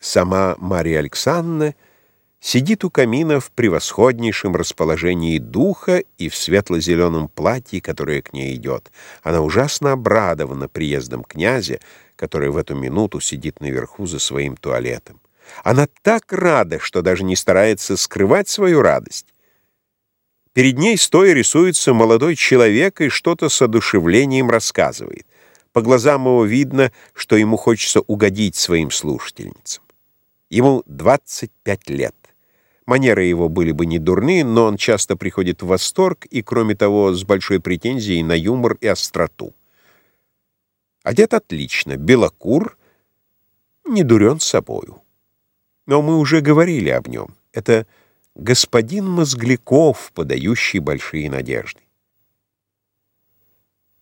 Сама Мария Александровна сидит у камина в превосходнейшем расположении духа и в светло-зеленом платье, которое к ней идет. Она ужасно обрадована приездом князя, который в эту минуту сидит наверху за своим туалетом. Она так рада, что даже не старается скрывать свою радость. Перед ней стоя рисуется молодой человек и что-то с одушевлением рассказывает. По глазам его видно, что ему хочется угодить своим слушательницам. Ему 25 лет. Манеры его были бы не дурны, но он часто приходит в восторг и, кроме того, с большой претензией на юмор и остроту. Одет отлично, белокур, не дурен собою. Но мы уже говорили об нем. Это господин Мозгляков, подающий большие надежды.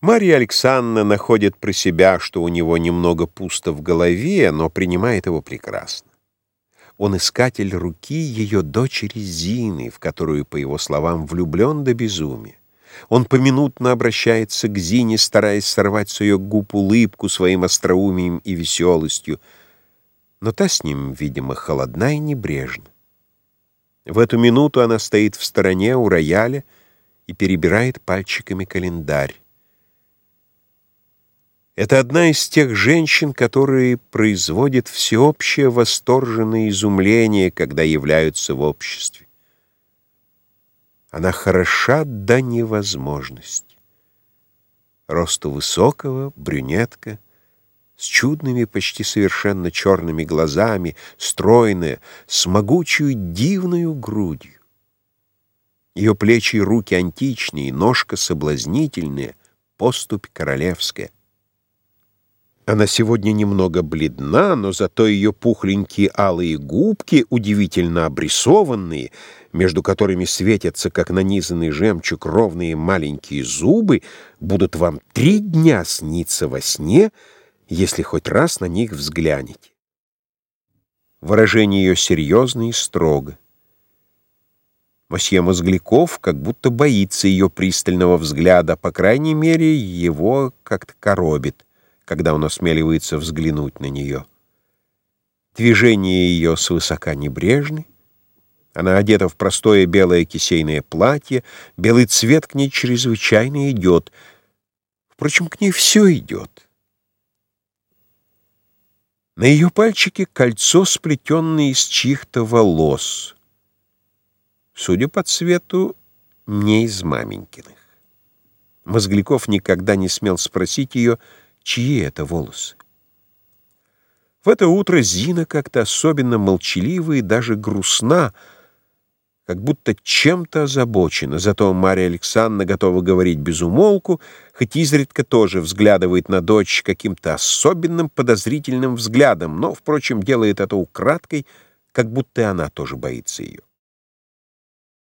Марья Александровна находит про себя, что у него немного пусто в голове, но принимает его прекрасно. Он искатель руки ее дочери Зины, в которую, по его словам, влюблен до безумия. Он поминутно обращается к Зине, стараясь сорвать с ее губ улыбку своим остроумием и веселостью, но та с ним, видимо, холодна и небрежна. В эту минуту она стоит в стороне у рояля и перебирает пальчиками календарь. Это одна из тех женщин, которые производят всеобщее восторженное изумление, когда являются в обществе. Она хороша до невозможности. Росту высокого, брюнетка, с чудными, почти совершенно черными глазами, стройная, с могучую дивную грудью. Ее плечи и руки античные, ножка соблазнительная, поступь королевская. Она сегодня немного бледна, но зато ее пухленькие алые губки, удивительно обрисованные, между которыми светятся, как нанизанный жемчуг, ровные маленькие зубы, будут вам три дня сниться во сне, если хоть раз на них взглянете. Выражение ее серьезно и строго. Мосье Мозгляков как будто боится ее пристального взгляда, по крайней мере, его как-то коробит когда он осмеливается взглянуть на нее. Движения ее свысока небрежны. Она одета в простое белое кисейное платье, белый цвет к ней чрезвычайно идет. Впрочем, к ней все идет. На ее пальчике кольцо, сплетенное из чьих-то волос. Судя по цвету, не из маменькиных. Мозгляков никогда не смел спросить ее, чьи это волосы. В это утро Зина как-то особенно молчалива и даже грустна, как будто чем-то озабочена. Зато Марья Александровна готова говорить без умолку, хоть изредка тоже взглядывает на дочь каким-то особенным подозрительным взглядом, но, впрочем, делает это украдкой, как будто она тоже боится ее.